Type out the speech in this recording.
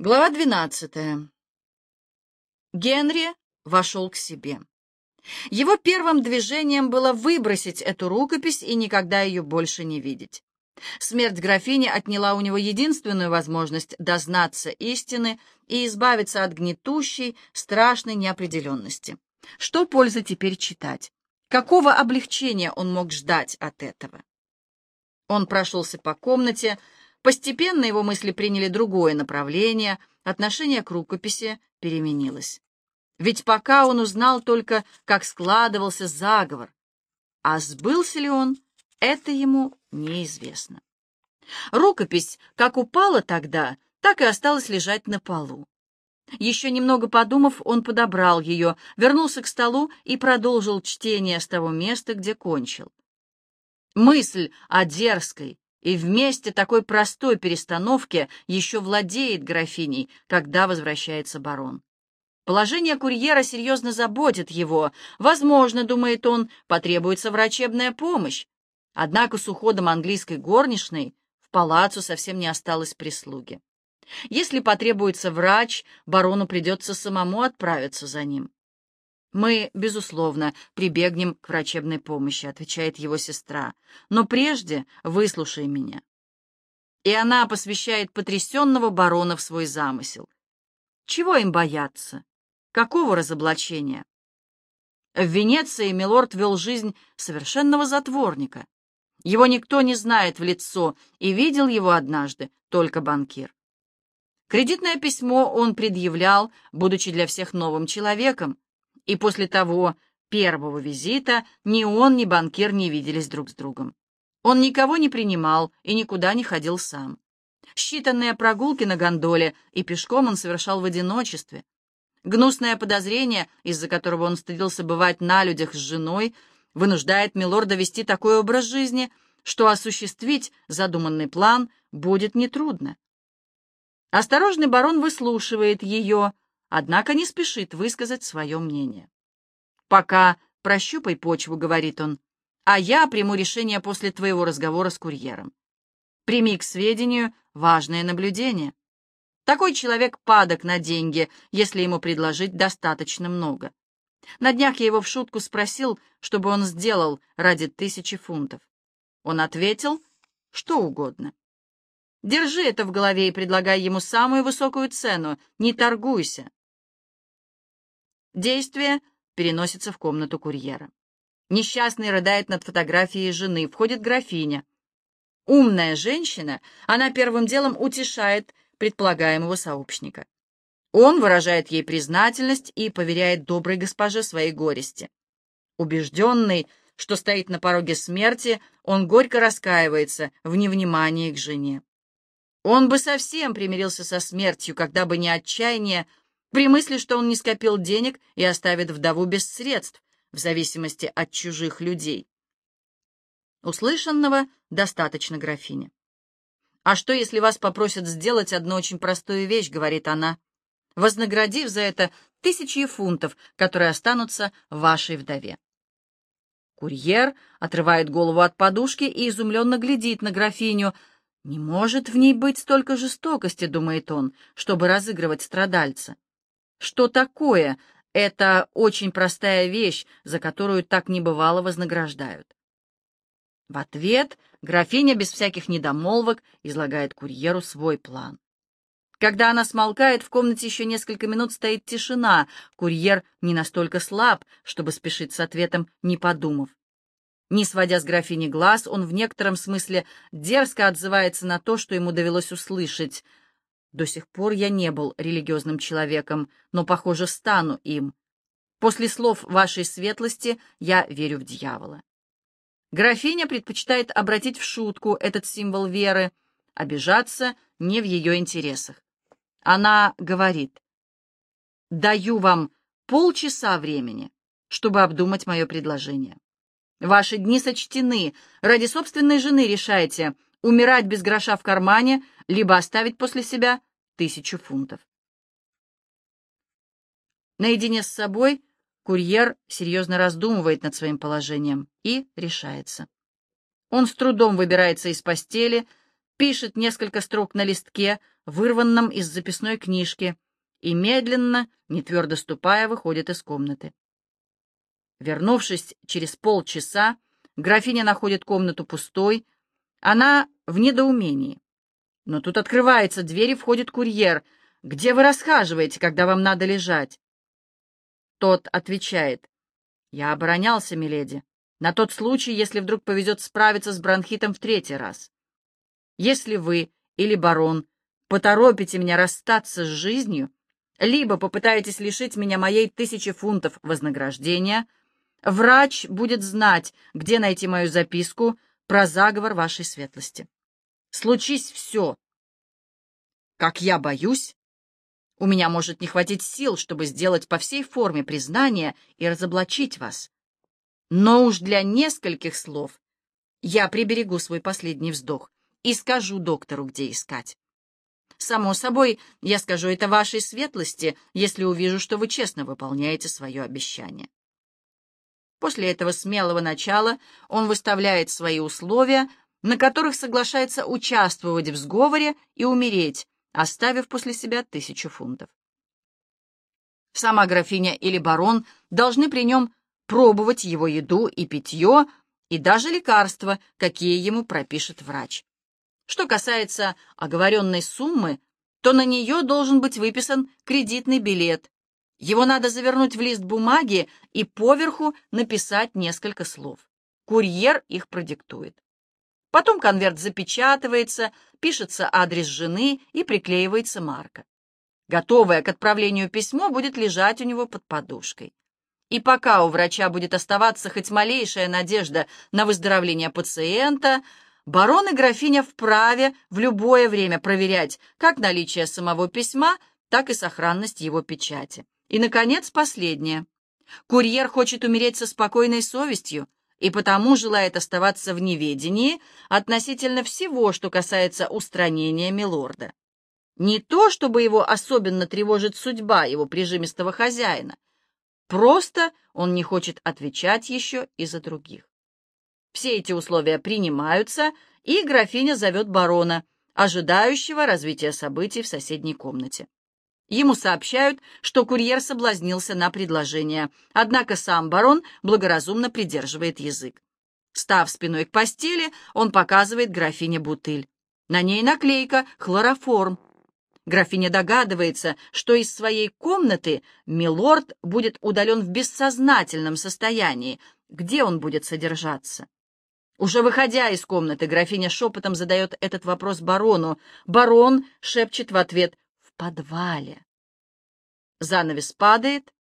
Глава 12. Генри вошел к себе. Его первым движением было выбросить эту рукопись и никогда ее больше не видеть. Смерть графини отняла у него единственную возможность дознаться истины и избавиться от гнетущей, страшной неопределенности. Что пользы теперь читать? Какого облегчения он мог ждать от этого? Он прошелся по комнате, Постепенно его мысли приняли другое направление, отношение к рукописи переменилось. Ведь пока он узнал только, как складывался заговор, а сбылся ли он, это ему неизвестно. Рукопись как упала тогда, так и осталась лежать на полу. Еще немного подумав, он подобрал ее, вернулся к столу и продолжил чтение с того места, где кончил. Мысль о дерзкой, и вместе такой простой перестановки еще владеет графиней, когда возвращается барон. Положение курьера серьезно заботит его. Возможно, думает он, потребуется врачебная помощь. Однако с уходом английской горничной в палацу совсем не осталось прислуги. Если потребуется врач, барону придется самому отправиться за ним. «Мы, безусловно, прибегнем к врачебной помощи», — отвечает его сестра. «Но прежде выслушай меня». И она посвящает потрясенного барона в свой замысел. Чего им бояться? Какого разоблачения? В Венеции Милорд вел жизнь совершенного затворника. Его никто не знает в лицо, и видел его однажды только банкир. Кредитное письмо он предъявлял, будучи для всех новым человеком, и после того первого визита ни он, ни банкир не виделись друг с другом. Он никого не принимал и никуда не ходил сам. Считанные прогулки на гондоле и пешком он совершал в одиночестве. Гнусное подозрение, из-за которого он стыдился бывать на людях с женой, вынуждает Милорда вести такой образ жизни, что осуществить задуманный план будет нетрудно. Осторожный барон выслушивает ее, однако не спешит высказать свое мнение. «Пока прощупай почву», — говорит он, «а я приму решение после твоего разговора с курьером. Прими к сведению важное наблюдение. Такой человек падок на деньги, если ему предложить достаточно много. На днях я его в шутку спросил, чтобы он сделал ради тысячи фунтов. Он ответил, что угодно. Держи это в голове и предлагай ему самую высокую цену, не торгуйся. Действие переносится в комнату курьера. Несчастный рыдает над фотографией жены, входит графиня. Умная женщина, она первым делом утешает предполагаемого сообщника. Он выражает ей признательность и поверяет доброй госпоже своей горести. Убежденный, что стоит на пороге смерти, он горько раскаивается в невнимании к жене. Он бы совсем примирился со смертью, когда бы не отчаяние, при мысли, что он не скопил денег и оставит вдову без средств, в зависимости от чужих людей. Услышанного достаточно графине. «А что, если вас попросят сделать одну очень простую вещь?» — говорит она, вознаградив за это тысячи фунтов, которые останутся вашей вдове. Курьер отрывает голову от подушки и изумленно глядит на графиню. «Не может в ней быть столько жестокости», — думает он, — «чтобы разыгрывать страдальца». Что такое эта очень простая вещь, за которую так небывало вознаграждают? В ответ графиня без всяких недомолвок излагает курьеру свой план. Когда она смолкает, в комнате еще несколько минут стоит тишина. Курьер не настолько слаб, чтобы спешить с ответом, не подумав. Не сводя с графини глаз, он в некотором смысле дерзко отзывается на то, что ему довелось услышать — до сих пор я не был религиозным человеком, но, похоже, стану им. После слов вашей светлости я верю в дьявола. Графиня предпочитает обратить в шутку этот символ веры, обижаться не в ее интересах. Она говорит, «Даю вам полчаса времени, чтобы обдумать мое предложение. Ваши дни сочтены. Ради собственной жены решайте, умирать без гроша в кармане — либо оставить после себя тысячу фунтов. Наедине с собой курьер серьезно раздумывает над своим положением и решается. Он с трудом выбирается из постели, пишет несколько строк на листке, вырванном из записной книжки, и медленно, не твердо ступая, выходит из комнаты. Вернувшись через полчаса, графиня находит комнату пустой, она в недоумении. Но тут открывается дверь и входит курьер. «Где вы расхаживаете, когда вам надо лежать?» Тот отвечает. «Я оборонялся, миледи, на тот случай, если вдруг повезет справиться с бронхитом в третий раз. Если вы или барон поторопите меня расстаться с жизнью, либо попытаетесь лишить меня моей тысячи фунтов вознаграждения, врач будет знать, где найти мою записку про заговор вашей светлости. Случись все, как я боюсь, у меня может не хватить сил, чтобы сделать по всей форме признание и разоблачить вас. Но уж для нескольких слов я приберегу свой последний вздох и скажу доктору, где искать. Само собой, я скажу это вашей светлости, если увижу, что вы честно выполняете свое обещание. После этого смелого начала он выставляет свои условия, на которых соглашается участвовать в сговоре и умереть, оставив после себя тысячу фунтов. Сама графиня или барон должны при нем пробовать его еду и питье, и даже лекарства, какие ему пропишет врач. Что касается оговоренной суммы, то на нее должен быть выписан кредитный билет. Его надо завернуть в лист бумаги и поверху написать несколько слов. Курьер их продиктует. Потом конверт запечатывается, пишется адрес жены и приклеивается марка. Готовое к отправлению письмо будет лежать у него под подушкой. И пока у врача будет оставаться хоть малейшая надежда на выздоровление пациента, барон и графиня вправе в любое время проверять как наличие самого письма, так и сохранность его печати. И, наконец, последнее. Курьер хочет умереть со спокойной совестью и потому желает оставаться в неведении относительно всего, что касается устранения милорда. Не то, чтобы его особенно тревожит судьба его прижимистого хозяина, просто он не хочет отвечать еще и за других. Все эти условия принимаются, и графиня зовет барона, ожидающего развития событий в соседней комнате. Ему сообщают, что курьер соблазнился на предложение, однако сам барон благоразумно придерживает язык. Став спиной к постели, он показывает графине бутыль. На ней наклейка «Хлороформ». Графиня догадывается, что из своей комнаты милорд будет удален в бессознательном состоянии, где он будет содержаться. Уже выходя из комнаты, графиня шепотом задает этот вопрос барону. Барон шепчет в ответ «в подвале». Занавес падает,